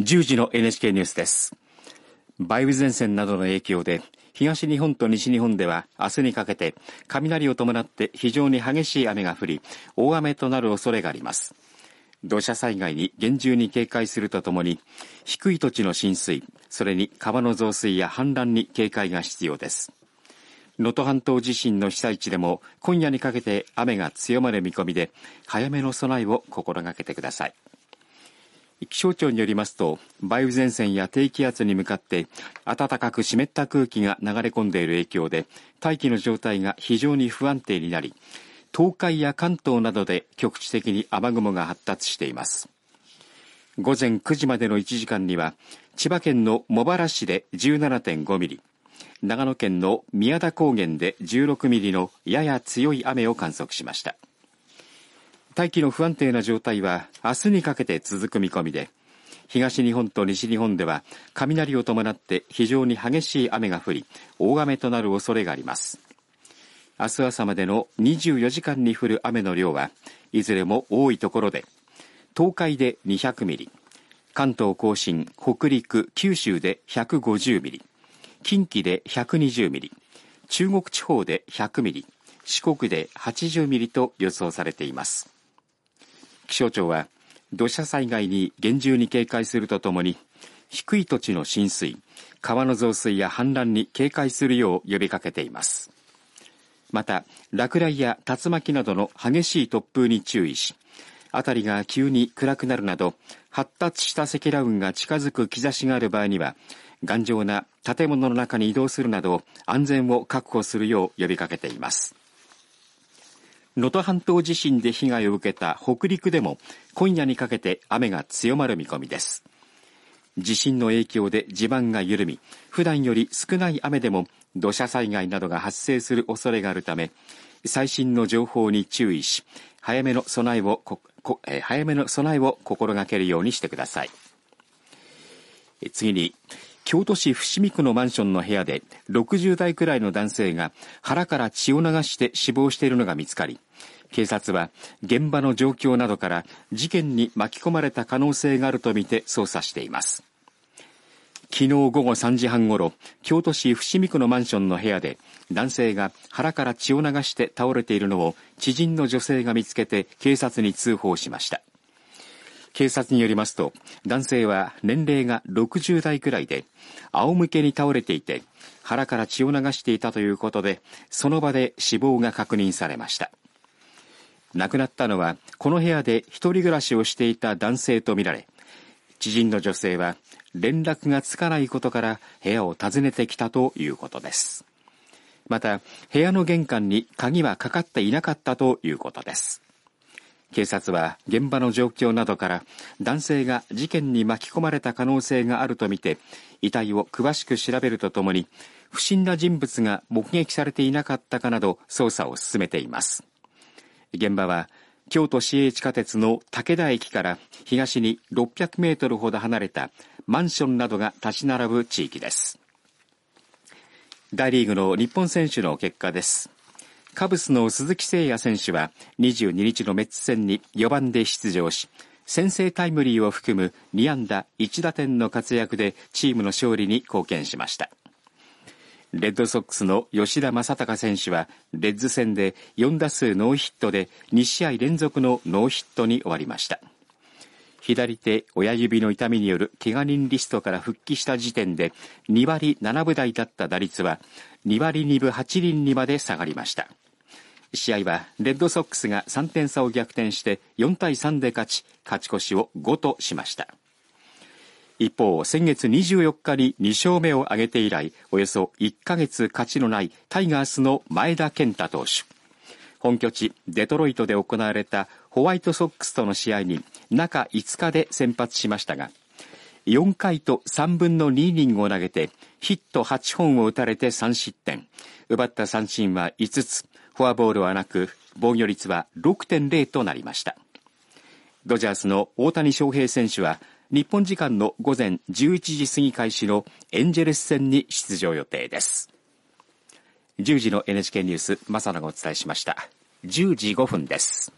10時の NHK ニュースです。梅雨前線などの影響で、東日本と西日本では明日にかけて雷を伴って非常に激しい雨が降り、大雨となる恐れがあります。土砂災害に厳重に警戒するとともに、低い土地の浸水、それに川の増水や氾濫に警戒が必要です。能登半島地震の被災地でも今夜にかけて雨が強まる見込みで、早めの備えを心がけてください。気象庁によりますと梅雨前線や低気圧に向かって暖かく湿った空気が流れ込んでいる影響で大気の状態が非常に不安定になり東海や関東などで局地的に雨雲が発達しています。午前9時までの1時間には千葉県の茂原市で17.5ミリ長野県の宮田高原で16ミリのやや強い雨を観測しました。大気の不安定な状態は明日にかけて続く見込みで東日本と西日本では雷を伴って非常に激しい雨が降り大雨となる恐れがあります。明日朝までの24時間に降る雨の量はいずれも多いところで東海で200ミリ関東甲信北陸九州で150ミリ近畿で120ミリ中国地方で100ミリ四国で80ミリと予想されています。気象庁は土砂災害に厳重に警戒するとともに低い土地の浸水川の増水や氾濫に警戒するよう呼びかけています。また落雷や竜巻などの激しい突風に注意し辺りが急に暗くなるなど発達した積乱雲が近づく兆しがある場合には頑丈な建物の中に移動するなど安全を確保するよう呼びかけています。能登半島地震で被害を受けた北陸でも今夜にかけて雨が強まる見込みです。地震の影響で地盤が緩み普段より少ない雨でも土砂災害などが発生する恐れがあるため最新の情報に注意し早めの備えを早めの備えを心がけるようにしてください。次に京都市伏見区のマンションの部屋で60代くらいの男性が腹から血を流して死亡しているのが見つかり警察は現場の状況などから事件に巻き込まれた可能性があるとみて捜査しています。昨日午後3時半ごろ京都市伏見区のマンションの部屋で男性が腹から血を流して倒れているのを知人の女性が見つけて警察に通報しました。警察によりますと男性は年齢が60代くらいで仰向けに倒れていて腹から血を流していたということでその場で死亡が確認されました。亡くなったのはこの部屋で一人暮らしをしていた男性とみられ知人の女性は連絡がつかないことから部屋を訪ねてきたということです。また部屋の玄関に鍵はかかっていなかったということです。警察は現場の状況などから男性が事件に巻き込まれた可能性があるとみて遺体を詳しく調べるとともに不審な人物が目撃されていなかったかなど捜査を進めています。現場は京都市営地下鉄の武田駅から東に600メートルほど離れたマンションなどが立ち並ぶ地域です。大リーグの日本選手の結果です。カブスの鈴木誠也選手は22日のメッツ戦に4番で出場し先制タイムリーを含む2安打1打点の活躍でチームの勝利に貢献しました。レッドソックスの吉田正尚選手はレッズ戦で4打数ノーヒットで2試合連続のノーヒットに終わりました。左手親指の痛みによる怪我人リストから復帰した時点で2割7分台だった打率は2割2分8厘にまで下がりました。試合はレッドソックスが3点差を逆転して4対3で勝ち勝ち越しを5としました。一方先月24日に2勝目を挙げて以来およそ1ヶ月勝ちのないタイガースの前田健太投手。本拠地デトロイトで行われたホワイトソックスとの試合に中5日で先発しましたが4回と3分の2イニングを投げてヒット8本を打たれて3失点。奪った三振は5つフォアボールはなく防御率は6.0となりました。ドジャースの大谷翔平選手は日本時間の午前11時過ぎ開始のエンジェルス戦に出場予定です。10時の NHK ニュース正野がお伝えしました。10時5分です。